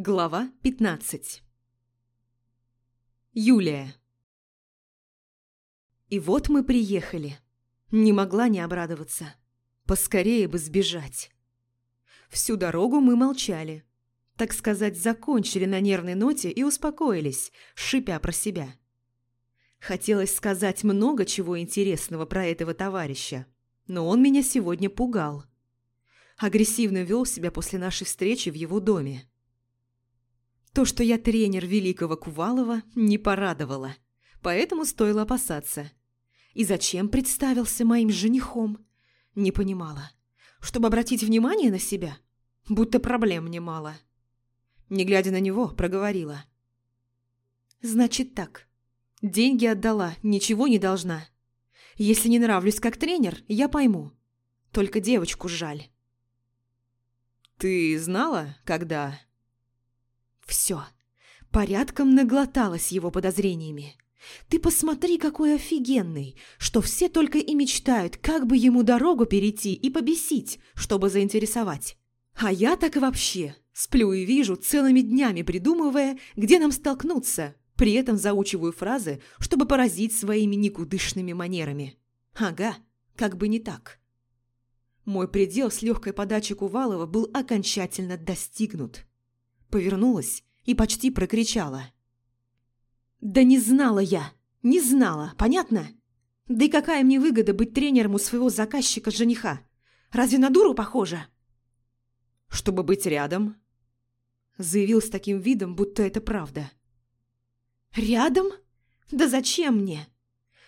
Глава 15 Юлия И вот мы приехали. Не могла не обрадоваться. Поскорее бы сбежать. Всю дорогу мы молчали. Так сказать, закончили на нервной ноте и успокоились, шипя про себя. Хотелось сказать много чего интересного про этого товарища, но он меня сегодня пугал. Агрессивно вел себя после нашей встречи в его доме. То, что я тренер великого Кувалова, не порадовало, поэтому стоило опасаться. И зачем представился моим женихом? Не понимала. Чтобы обратить внимание на себя? Будто проблем немало. Не глядя на него, проговорила. «Значит так. Деньги отдала, ничего не должна. Если не нравлюсь как тренер, я пойму. Только девочку жаль». «Ты знала, когда...» Все. Порядком наглоталась его подозрениями. Ты посмотри, какой офигенный, что все только и мечтают, как бы ему дорогу перейти и побесить, чтобы заинтересовать. А я так вообще сплю и вижу, целыми днями придумывая, где нам столкнуться, при этом заучиваю фразы, чтобы поразить своими никудышными манерами. Ага, как бы не так. Мой предел с легкой подачи Кувалова был окончательно достигнут повернулась и почти прокричала. «Да не знала я! Не знала, понятно? Да и какая мне выгода быть тренером у своего заказчика-жениха? Разве на дуру похоже?» «Чтобы быть рядом», — заявил с таким видом, будто это правда. «Рядом? Да зачем мне?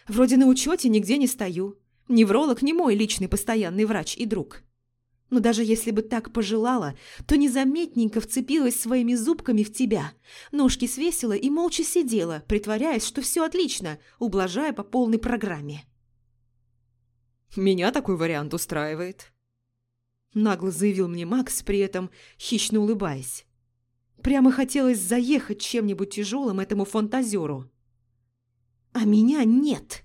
Вроде на учете нигде не стою. Невролог не мой личный постоянный врач и друг. Но даже если бы так пожелала, то незаметненько вцепилась своими зубками в тебя, ножки свесила и молча сидела, притворяясь, что все отлично, ублажая по полной программе. «Меня такой вариант устраивает», – нагло заявил мне Макс, при этом хищно улыбаясь. Прямо хотелось заехать чем-нибудь тяжелым этому фантазеру. А меня нет.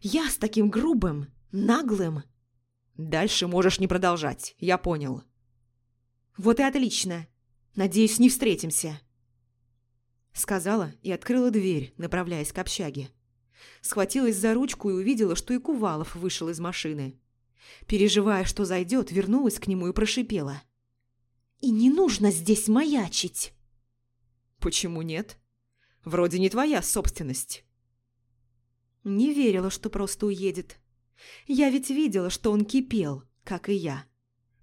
Я с таким грубым, наглым, Дальше можешь не продолжать, я понял. Вот и отлично. Надеюсь, не встретимся. Сказала и открыла дверь, направляясь к общаге. Схватилась за ручку и увидела, что и Кувалов вышел из машины. Переживая, что зайдет, вернулась к нему и прошипела. «И не нужно здесь маячить!» «Почему нет? Вроде не твоя собственность». Не верила, что просто уедет. Я ведь видела, что он кипел, как и я.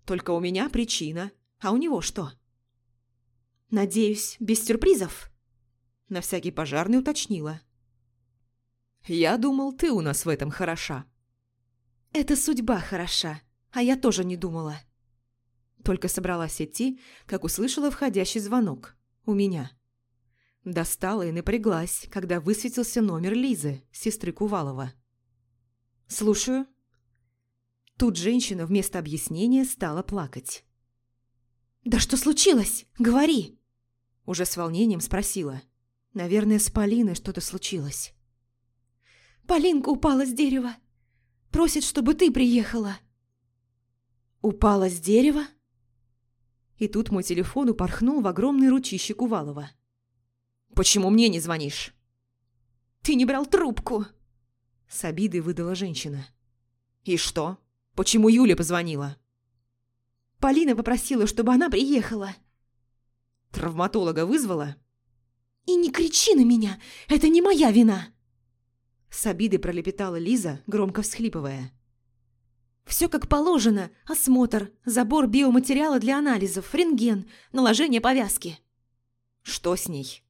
Только у меня причина, а у него что? Надеюсь, без сюрпризов? На всякий пожарный уточнила. Я думал, ты у нас в этом хороша. Это судьба хороша, а я тоже не думала. Только собралась идти, как услышала входящий звонок. У меня. Достала и напряглась, когда высветился номер Лизы, сестры Кувалова. «Слушаю». Тут женщина вместо объяснения стала плакать. «Да что случилось? Говори!» Уже с волнением спросила. Наверное, с Полиной что-то случилось. «Полинка упала с дерева. Просит, чтобы ты приехала». «Упала с дерева?» И тут мой телефон упорхнул в огромный ручище Кувалова. «Почему мне не звонишь?» «Ты не брал трубку!» С обидой выдала женщина. «И что? Почему Юля позвонила?» «Полина попросила, чтобы она приехала». «Травматолога вызвала?» «И не кричи на меня! Это не моя вина!» С обидой пролепетала Лиза, громко всхлипывая. «Все как положено. Осмотр, забор биоматериала для анализов, рентген, наложение повязки». «Что с ней?»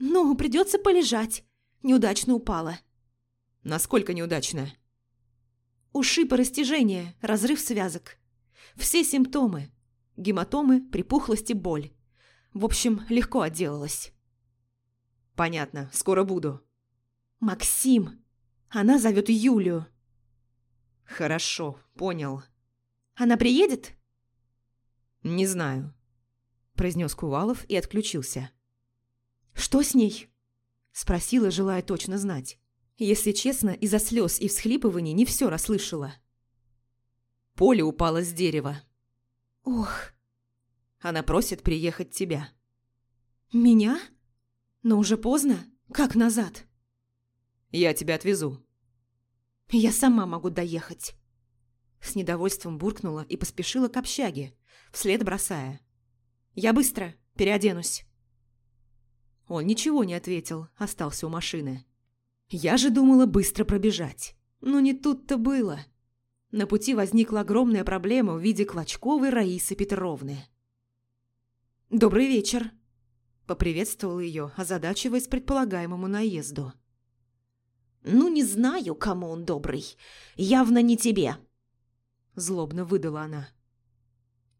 «Ну, придется полежать. Неудачно упала». Насколько неудачно? Ушиб и растяжение, разрыв связок. Все симптомы. Гематомы, припухлость и боль. В общем, легко отделалась. Понятно, скоро буду. Максим. Она зовет Юлю. Хорошо, понял. Она приедет? Не знаю. Произнес Кувалов и отключился. Что с ней? Спросила, желая точно знать. Если честно, из-за слез и всхлипываний не все расслышала. Поле упало с дерева. Ох. Она просит приехать тебя. «Меня? Но уже поздно. Как назад?» «Я тебя отвезу». «Я сама могу доехать». С недовольством буркнула и поспешила к общаге, вслед бросая. «Я быстро переоденусь». Он ничего не ответил, остался у машины. Я же думала быстро пробежать. Но не тут-то было. На пути возникла огромная проблема в виде Клочковой Раисы Петровны. «Добрый вечер», – поприветствовал ее, озадачиваясь предполагаемому наезду. «Ну, не знаю, кому он добрый. Явно не тебе», – злобно выдала она.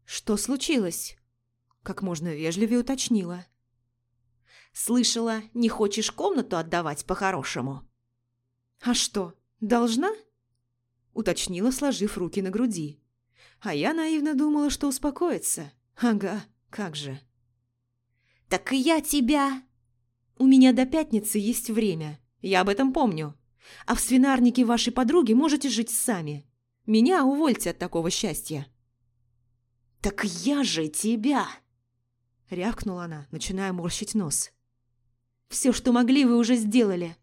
«Что случилось?» – как можно вежливее уточнила. «Слышала, не хочешь комнату отдавать по-хорошему?» «А что, должна?» – уточнила, сложив руки на груди. А я наивно думала, что успокоится. Ага, как же. «Так и я тебя...» «У меня до пятницы есть время, я об этом помню. А в свинарнике вашей подруги можете жить сами. Меня увольте от такого счастья». «Так я же тебя!» Рявкнула она, начиная морщить нос. «Все, что могли, вы уже сделали.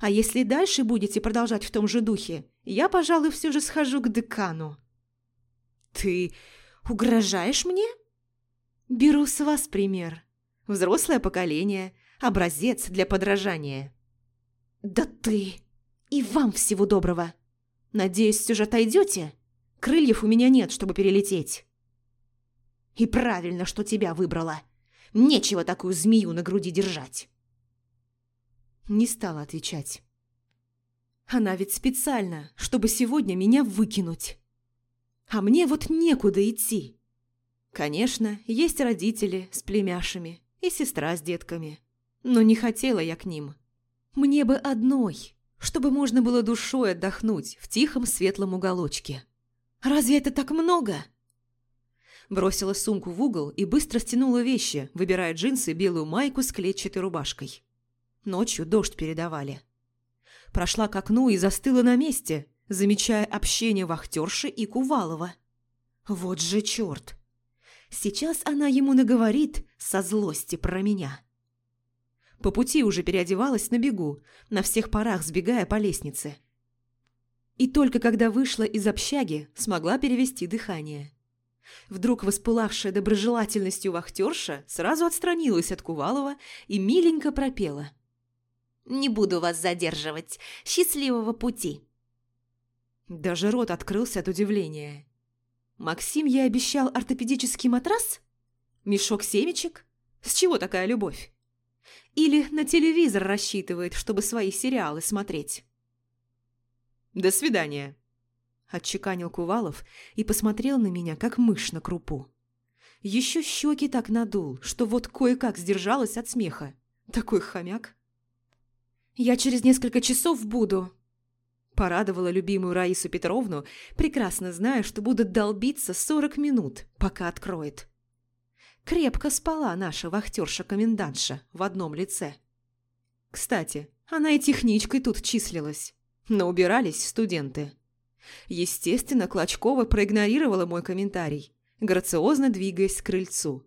А если дальше будете продолжать в том же духе, я, пожалуй, все же схожу к декану». «Ты угрожаешь мне?» «Беру с вас пример. Взрослое поколение, образец для подражания». «Да ты! И вам всего доброго! Надеюсь, все отойдете? Крыльев у меня нет, чтобы перелететь». «И правильно, что тебя выбрала. Нечего такую змею на груди держать». Не стала отвечать. Она ведь специально, чтобы сегодня меня выкинуть. А мне вот некуда идти. Конечно, есть родители с племяшами и сестра с детками. Но не хотела я к ним. Мне бы одной, чтобы можно было душой отдохнуть в тихом светлом уголочке. Разве это так много? Бросила сумку в угол и быстро стянула вещи, выбирая джинсы белую майку с клетчатой рубашкой. Ночью дождь передавали. Прошла к окну и застыла на месте, замечая общение вахтерши и Кувалова. Вот же черт! Сейчас она ему наговорит со злости про меня. По пути уже переодевалась на бегу, на всех парах сбегая по лестнице. И только когда вышла из общаги, смогла перевести дыхание. Вдруг воспылавшая доброжелательностью вахтерша сразу отстранилась от Кувалова и миленько пропела. «Не буду вас задерживать. Счастливого пути!» Даже рот открылся от удивления. Максим ей обещал ортопедический матрас? Мешок семечек? С чего такая любовь? Или на телевизор рассчитывает, чтобы свои сериалы смотреть? «До свидания», – отчеканил Кувалов и посмотрел на меня, как мышь на крупу. Еще щеки так надул, что вот кое-как сдержалась от смеха. Такой хомяк. «Я через несколько часов буду», Порадовала любимую Раису Петровну, прекрасно зная, что будут долбиться сорок минут, пока откроет. Крепко спала наша вахтерша-комендантша в одном лице. Кстати, она и техничкой тут числилась, но убирались студенты. Естественно, Клочкова проигнорировала мой комментарий, грациозно двигаясь к крыльцу.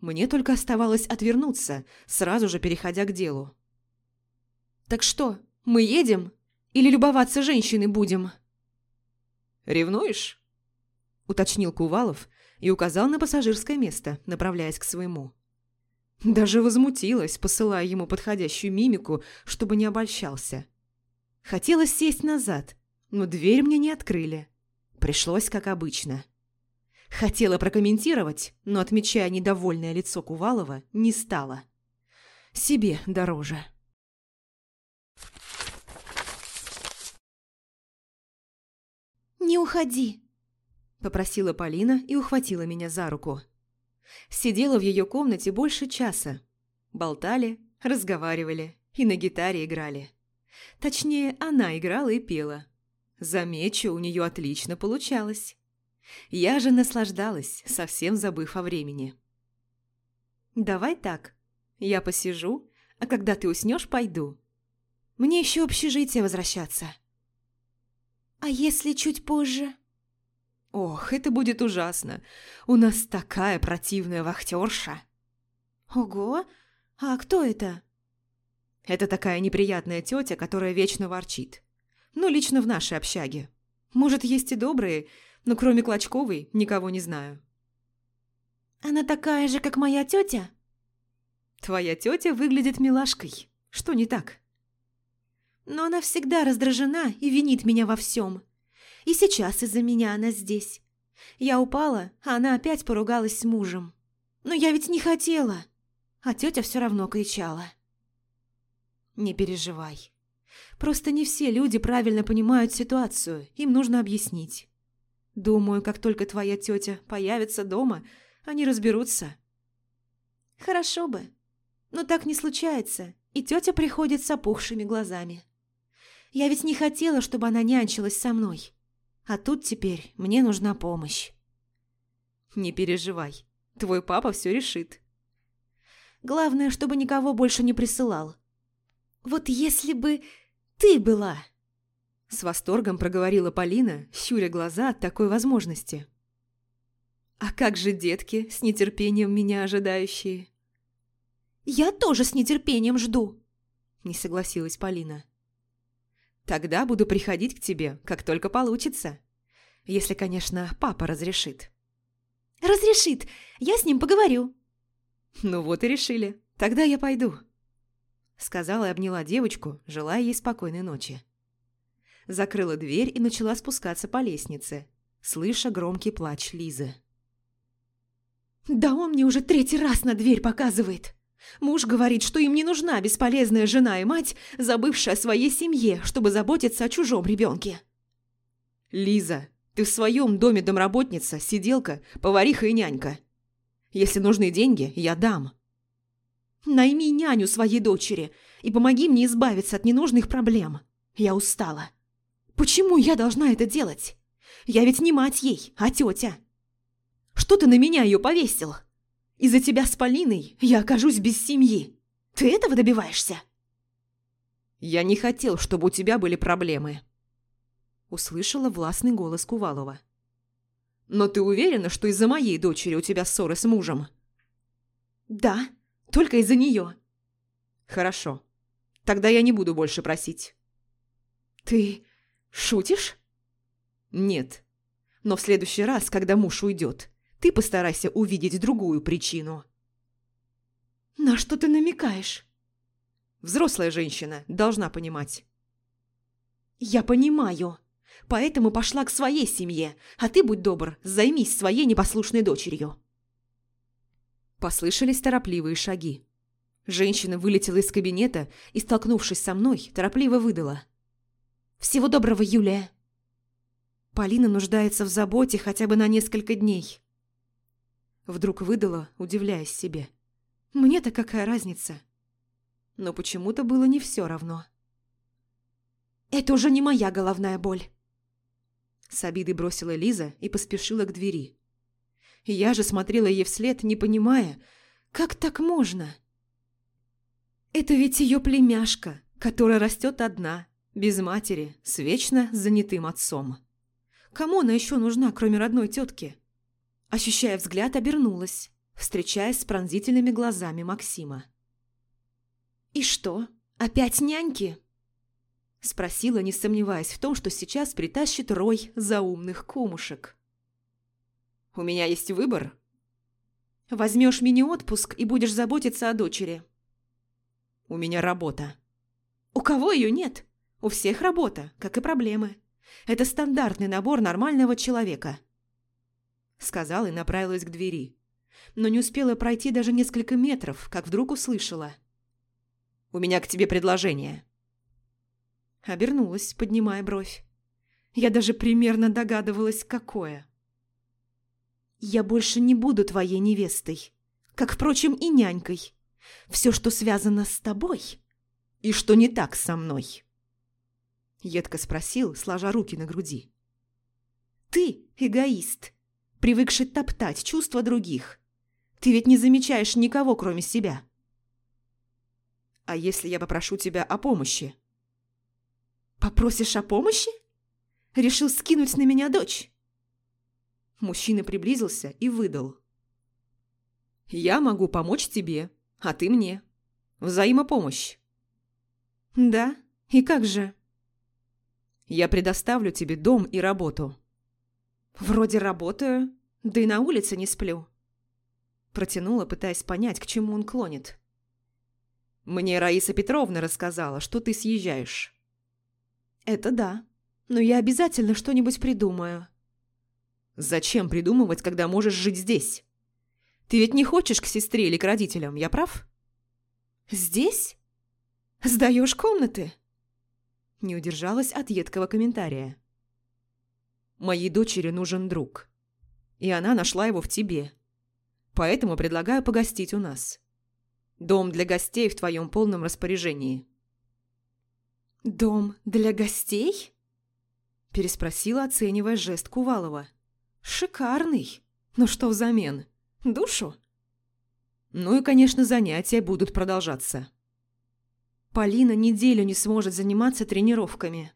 Мне только оставалось отвернуться, сразу же переходя к делу. «Так что, мы едем?» Или любоваться женщиной будем?» «Ревнуешь?» – уточнил Кувалов и указал на пассажирское место, направляясь к своему. Даже возмутилась, посылая ему подходящую мимику, чтобы не обольщался. Хотелось сесть назад, но дверь мне не открыли. Пришлось, как обычно. Хотела прокомментировать, но, отмечая недовольное лицо Кувалова, не стала. Себе дороже. «Не уходи!» – попросила Полина и ухватила меня за руку. Сидела в ее комнате больше часа. Болтали, разговаривали и на гитаре играли. Точнее, она играла и пела. Замечу, у нее отлично получалось. Я же наслаждалась, совсем забыв о времени. «Давай так. Я посижу, а когда ты уснешь, пойду. Мне еще общежитие возвращаться». «А если чуть позже?» «Ох, это будет ужасно. У нас такая противная вахтерша». «Ого! «А кто это?» «Это такая неприятная тетя, которая вечно ворчит. Ну, лично в нашей общаге. Может, есть и добрые, но кроме Клочковой никого не знаю». «Она такая же, как моя тетя?» «Твоя тетя выглядит милашкой. Что не так?» «Но она всегда раздражена и винит меня во всем. И сейчас из-за меня она здесь. Я упала, а она опять поругалась с мужем. Но я ведь не хотела!» А тетя все равно кричала. «Не переживай. Просто не все люди правильно понимают ситуацию, им нужно объяснить. Думаю, как только твоя тетя появится дома, они разберутся». «Хорошо бы. Но так не случается, и тетя приходит с опухшими глазами. Я ведь не хотела, чтобы она нянчилась со мной. А тут теперь мне нужна помощь». «Не переживай. Твой папа все решит. Главное, чтобы никого больше не присылал. Вот если бы ты была...» С восторгом проговорила Полина, щуря глаза от такой возможности. «А как же детки, с нетерпением меня ожидающие?» «Я тоже с нетерпением жду», – не согласилась Полина. «Тогда буду приходить к тебе, как только получится. Если, конечно, папа разрешит». «Разрешит. Я с ним поговорю». «Ну вот и решили. Тогда я пойду», — сказала и обняла девочку, желая ей спокойной ночи. Закрыла дверь и начала спускаться по лестнице, слыша громкий плач Лизы. «Да он мне уже третий раз на дверь показывает. Муж говорит, что им не нужна бесполезная жена и мать, забывшая о своей семье, чтобы заботиться о чужом ребенке». «Лиза, ты в своем доме домработница, сиделка, повариха и нянька. Если нужны деньги, я дам. Найми няню своей дочери и помоги мне избавиться от ненужных проблем. Я устала. Почему я должна это делать? Я ведь не мать ей, а тетя. Что ты на меня ее повесил? Из-за тебя с Полиной я окажусь без семьи. Ты этого добиваешься? Я не хотел, чтобы у тебя были проблемы. Услышала властный голос Кувалова. Но ты уверена, что из-за моей дочери у тебя ссоры с мужем? Да, только из-за нее. Хорошо. Тогда я не буду больше просить. Ты шутишь? Нет. Но в следующий раз, когда муж уйдет, ты постарайся увидеть другую причину. На что ты намекаешь? Взрослая женщина должна понимать. Я понимаю поэтому пошла к своей семье, а ты, будь добр, займись своей непослушной дочерью». Послышались торопливые шаги. Женщина вылетела из кабинета и, столкнувшись со мной, торопливо выдала. «Всего доброго, Юлия!» Полина нуждается в заботе хотя бы на несколько дней. Вдруг выдала, удивляясь себе. Мне-то какая разница? Но почему-то было не все равно. Это уже не моя головная боль. С обидой бросила Лиза и поспешила к двери. Я же смотрела ей вслед, не понимая, как так можно? Это ведь ее племяшка, которая растет одна, без матери, с вечно занятым отцом. Кому она еще нужна, кроме родной тетки? Ощущая взгляд, обернулась, встречаясь с пронзительными глазами Максима. «И что, опять няньки?» Спросила, не сомневаясь в том, что сейчас притащит рой заумных кумушек. «У меня есть выбор». «Возьмешь мини-отпуск и будешь заботиться о дочери». «У меня работа». «У кого ее нет? У всех работа, как и проблемы. Это стандартный набор нормального человека». Сказала и направилась к двери. Но не успела пройти даже несколько метров, как вдруг услышала. «У меня к тебе предложение». Обернулась, поднимая бровь. Я даже примерно догадывалась, какое. «Я больше не буду твоей невестой, как, впрочем, и нянькой. Все, что связано с тобой, и что не так со мной?» Едко спросил, сложа руки на груди. «Ты эгоист, привыкший топтать чувства других. Ты ведь не замечаешь никого, кроме себя». «А если я попрошу тебя о помощи?» «Попросишь о помощи? Решил скинуть на меня дочь?» Мужчина приблизился и выдал. «Я могу помочь тебе, а ты мне. Взаимопомощь. Да? И как же? Я предоставлю тебе дом и работу. Вроде работаю, да и на улице не сплю. Протянула, пытаясь понять, к чему он клонит. Мне Раиса Петровна рассказала, что ты съезжаешь. Это да, но я обязательно что-нибудь придумаю. Зачем придумывать, когда можешь жить здесь? Ты ведь не хочешь к сестре или к родителям, я прав? Здесь? Сдаешь комнаты? Не удержалась от едкого комментария. Моей дочери нужен друг. И она нашла его в тебе. Поэтому предлагаю погостить у нас. Дом для гостей в твоем полном распоряжении. «Дом для гостей?» Переспросила, оценивая жест Кувалова. «Шикарный. Но что взамен? Душу?» Ну и, конечно, занятия будут продолжаться. Полина неделю не сможет заниматься тренировками.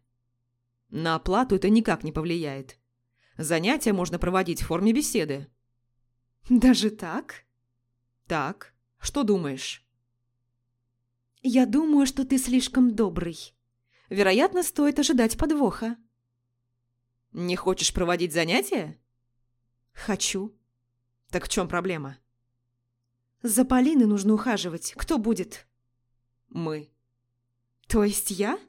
На оплату это никак не повлияет. Занятия можно проводить в форме беседы. Даже так? Так. Что думаешь? Я думаю, что ты слишком добрый. Вероятно, стоит ожидать подвоха. Не хочешь проводить занятия? Хочу. Так в чем проблема? За Полиной нужно ухаживать. Кто будет? Мы. То есть я?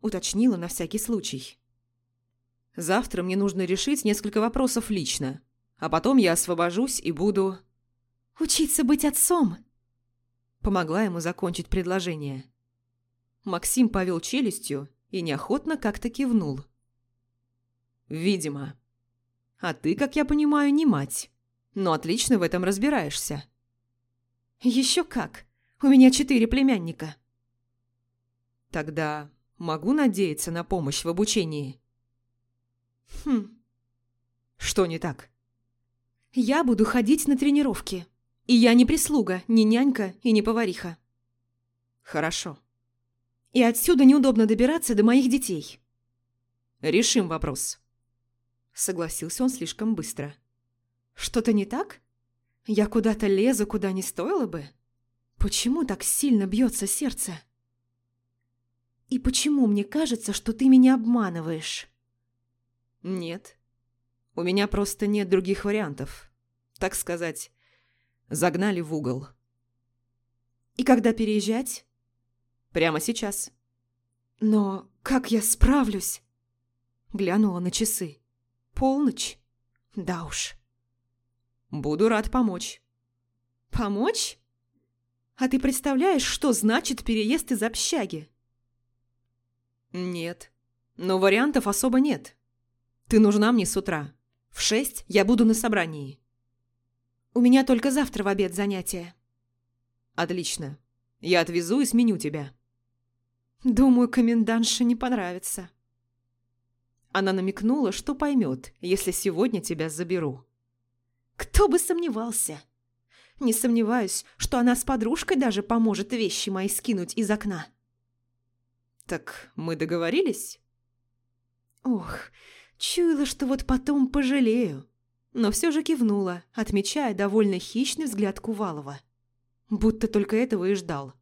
Уточнила на всякий случай. Завтра мне нужно решить несколько вопросов лично, а потом я освобожусь и буду... Учиться быть отцом. Помогла ему закончить предложение. Максим повел челюстью и неохотно как-то кивнул. «Видимо. А ты, как я понимаю, не мать, но отлично в этом разбираешься». «Еще как. У меня четыре племянника». «Тогда могу надеяться на помощь в обучении?» «Хм. Что не так?» «Я буду ходить на тренировки. И я не прислуга, не нянька и не повариха». «Хорошо». «И отсюда неудобно добираться до моих детей». «Решим вопрос». Согласился он слишком быстро. «Что-то не так? Я куда-то лезу, куда не стоило бы? Почему так сильно бьется сердце?» «И почему мне кажется, что ты меня обманываешь?» «Нет. У меня просто нет других вариантов. Так сказать, загнали в угол». «И когда переезжать?» «Прямо сейчас». «Но как я справлюсь?» Глянула на часы. «Полночь? Да уж». «Буду рад помочь». «Помочь? А ты представляешь, что значит переезд из общаги?» «Нет. Но вариантов особо нет. Ты нужна мне с утра. В шесть я буду на собрании». «У меня только завтра в обед занятия». «Отлично. Я отвезу и сменю тебя». «Думаю, комендантше не понравится». Она намекнула, что поймет, если сегодня тебя заберу. «Кто бы сомневался!» «Не сомневаюсь, что она с подружкой даже поможет вещи мои скинуть из окна». «Так мы договорились?» Ох, чуяла, что вот потом пожалею. Но все же кивнула, отмечая довольно хищный взгляд Кувалова. Будто только этого и ждал.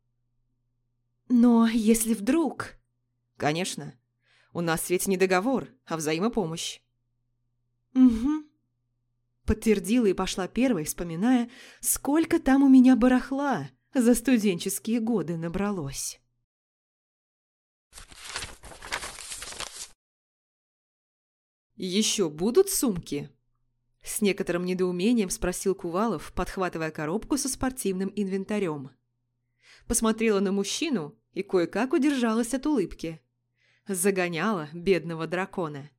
«Но если вдруг...» «Конечно. У нас ведь не договор, а взаимопомощь». «Угу». Подтвердила и пошла первой, вспоминая, сколько там у меня барахла за студенческие годы набралось. «Еще будут сумки?» С некоторым недоумением спросил Кувалов, подхватывая коробку со спортивным инвентарем. Посмотрела на мужчину и кое-как удержалась от улыбки. Загоняла бедного дракона.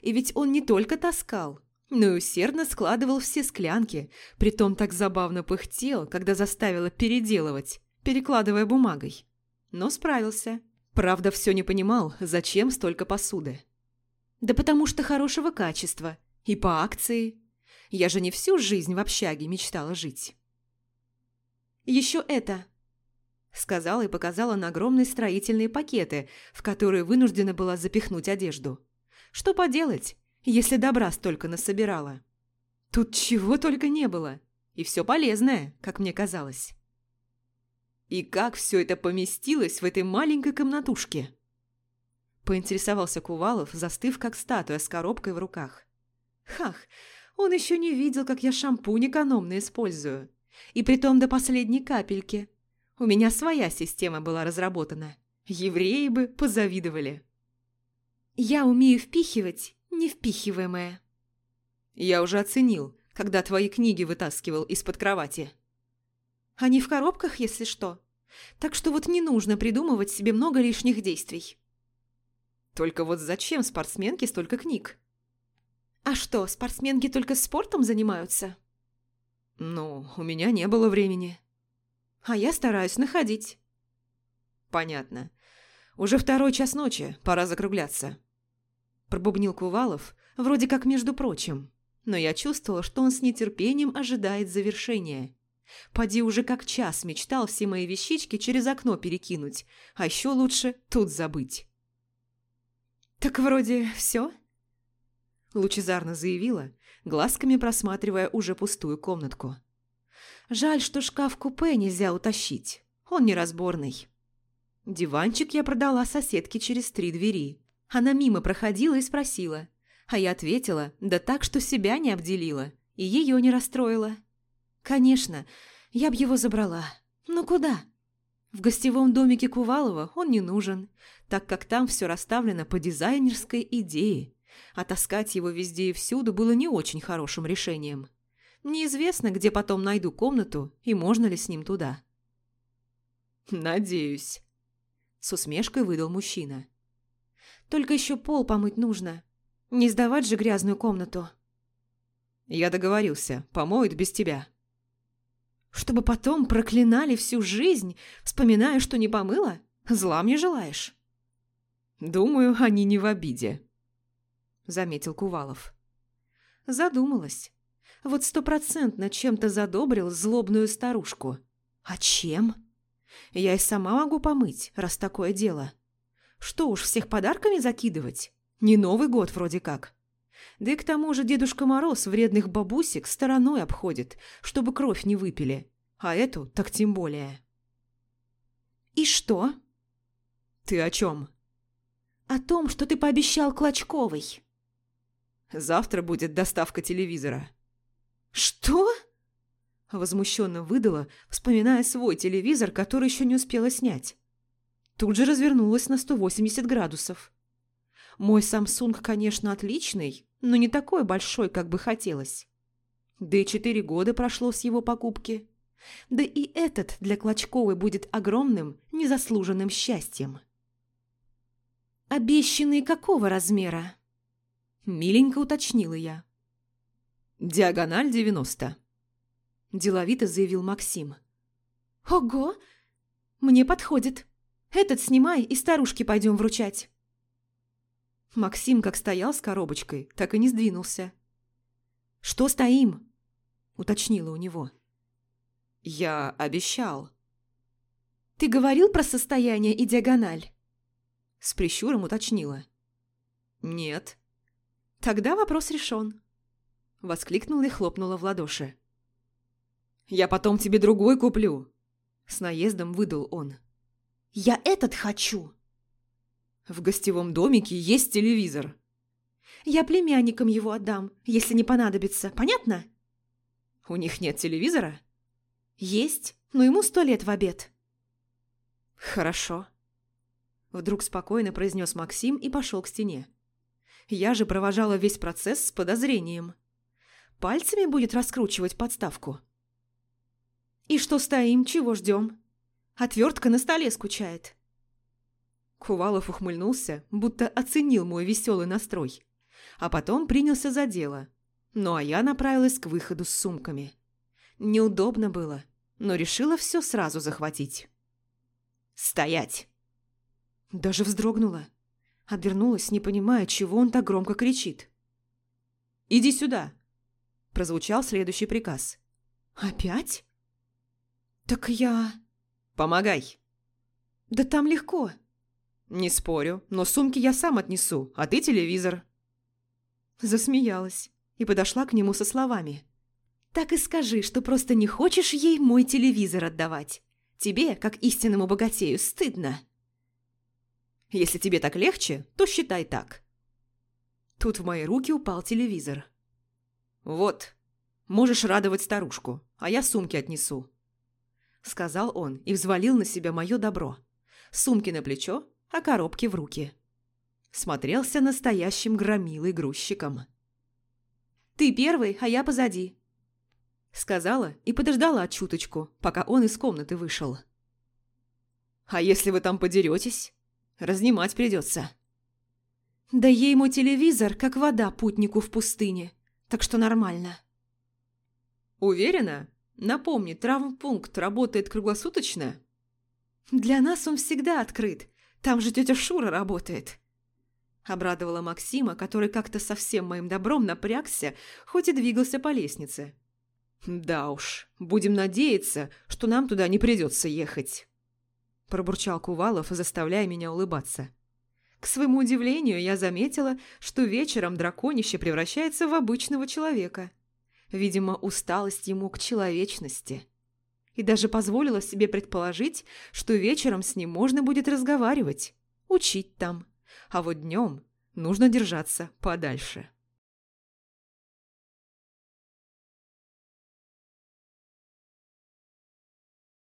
И ведь он не только таскал, но и усердно складывал все склянки, притом так забавно пыхтел, когда заставила переделывать, перекладывая бумагой. Но справился. Правда, все не понимал, зачем столько посуды. Да потому что хорошего качества. И по акции. Я же не всю жизнь в общаге мечтала жить. «Еще это!» Сказала и показала на огромные строительные пакеты, в которые вынуждена была запихнуть одежду. Что поделать, если добра столько насобирала? Тут чего только не было. И все полезное, как мне казалось. И как все это поместилось в этой маленькой комнатушке? Поинтересовался Кувалов, застыв как статуя с коробкой в руках. Хах, он еще не видел, как я шампунь экономно использую. И притом до последней капельки. У меня своя система была разработана. Евреи бы позавидовали. Я умею впихивать невпихиваемое. Я уже оценил, когда твои книги вытаскивал из-под кровати. Они в коробках, если что. Так что вот не нужно придумывать себе много лишних действий. Только вот зачем спортсменке столько книг? А что, спортсменки только спортом занимаются? Ну, у меня не было времени. А я стараюсь находить. Понятно. Уже второй час ночи, пора закругляться. Пробубнил Кувалов, вроде как между прочим. Но я чувствовала, что он с нетерпением ожидает завершения. Поди уже как час мечтал все мои вещички через окно перекинуть, а еще лучше тут забыть. «Так вроде все?» Лучезарно заявила, глазками просматривая уже пустую комнатку. «Жаль, что шкаф-купе нельзя утащить. Он неразборный». Диванчик я продала соседке через три двери. Она мимо проходила и спросила. А я ответила, да так, что себя не обделила. И ее не расстроила. Конечно, я б его забрала. Но куда? В гостевом домике Кувалова он не нужен, так как там все расставлено по дизайнерской идее. А таскать его везде и всюду было не очень хорошим решением. Неизвестно, где потом найду комнату и можно ли с ним туда. «Надеюсь», – с усмешкой выдал мужчина. «Только еще пол помыть нужно. Не сдавать же грязную комнату». «Я договорился, помоют без тебя», чтобы потом проклинали всю жизнь, вспоминая, что не помыла? Зла мне желаешь?» «Думаю, они не в обиде», — заметил Кувалов. Задумалась. Вот стопроцентно чем-то задобрил злобную старушку. А чем? Я и сама могу помыть, раз такое дело. Что уж, всех подарками закидывать? Не Новый год вроде как. Да и к тому же Дедушка Мороз вредных бабусек стороной обходит, чтобы кровь не выпили. А эту так тем более. «И что?» «Ты о чем?» «О том, что ты пообещал Клочковой». «Завтра будет доставка телевизора». «Что?» Возмущенно выдала, вспоминая свой телевизор, который еще не успела снять. Тут же развернулась на 180 градусов. Мой Samsung, конечно, отличный, но не такой большой, как бы хотелось. Да и четыре года прошло с его покупки. Да и этот для Клочковой будет огромным, незаслуженным счастьем. «Обещанные какого размера?» Миленько уточнила я. «Диагональ 90», – деловито заявил Максим. «Ого! Мне подходит. Этот снимай и старушке пойдем вручать». Максим как стоял с коробочкой, так и не сдвинулся. «Что стоим?» – уточнила у него. «Я обещал». «Ты говорил про состояние и диагональ?» С прищуром уточнила. «Нет». «Тогда вопрос решен», – воскликнула и хлопнула в ладоши. «Я потом тебе другой куплю», – с наездом выдал он. «Я этот хочу!» В гостевом домике есть телевизор. Я племянникам его отдам, если не понадобится, понятно? У них нет телевизора? Есть, но ему сто лет в обед. Хорошо. Вдруг спокойно произнес Максим и пошел к стене. Я же провожала весь процесс с подозрением. Пальцами будет раскручивать подставку. И что стоим, чего ждем? Отвертка на столе скучает. Кувалов ухмыльнулся, будто оценил мой веселый настрой. А потом принялся за дело. Ну а я направилась к выходу с сумками. Неудобно было, но решила все сразу захватить. «Стоять!» Даже вздрогнула. Обернулась, не понимая, чего он так громко кричит. «Иди сюда!» Прозвучал следующий приказ. «Опять?» «Так я...» «Помогай!» «Да там легко!» «Не спорю, но сумки я сам отнесу, а ты телевизор». Засмеялась и подошла к нему со словами. «Так и скажи, что просто не хочешь ей мой телевизор отдавать. Тебе, как истинному богатею, стыдно. Если тебе так легче, то считай так. Тут в мои руки упал телевизор. Вот, можешь радовать старушку, а я сумки отнесу. Сказал он и взвалил на себя мое добро. Сумки на плечо, а коробки в руки. Смотрелся настоящим громилой грузчиком. «Ты первый, а я позади», Сказала и подождала чуточку, пока он из комнаты вышел. «А если вы там подеретесь? Разнимать придется». «Да ей мой телевизор, как вода путнику в пустыне, так что нормально». «Уверена? Напомни, травмпункт работает круглосуточно?» «Для нас он всегда открыт. Там же тетя Шура работает». Обрадовала Максима, который как-то совсем моим добром напрягся, хоть и двигался по лестнице. «Да уж, будем надеяться, что нам туда не придется ехать», – пробурчал Кувалов, заставляя меня улыбаться. К своему удивлению, я заметила, что вечером драконище превращается в обычного человека. Видимо, усталость ему к человечности. И даже позволила себе предположить, что вечером с ним можно будет разговаривать, учить там. А вот днем нужно держаться подальше.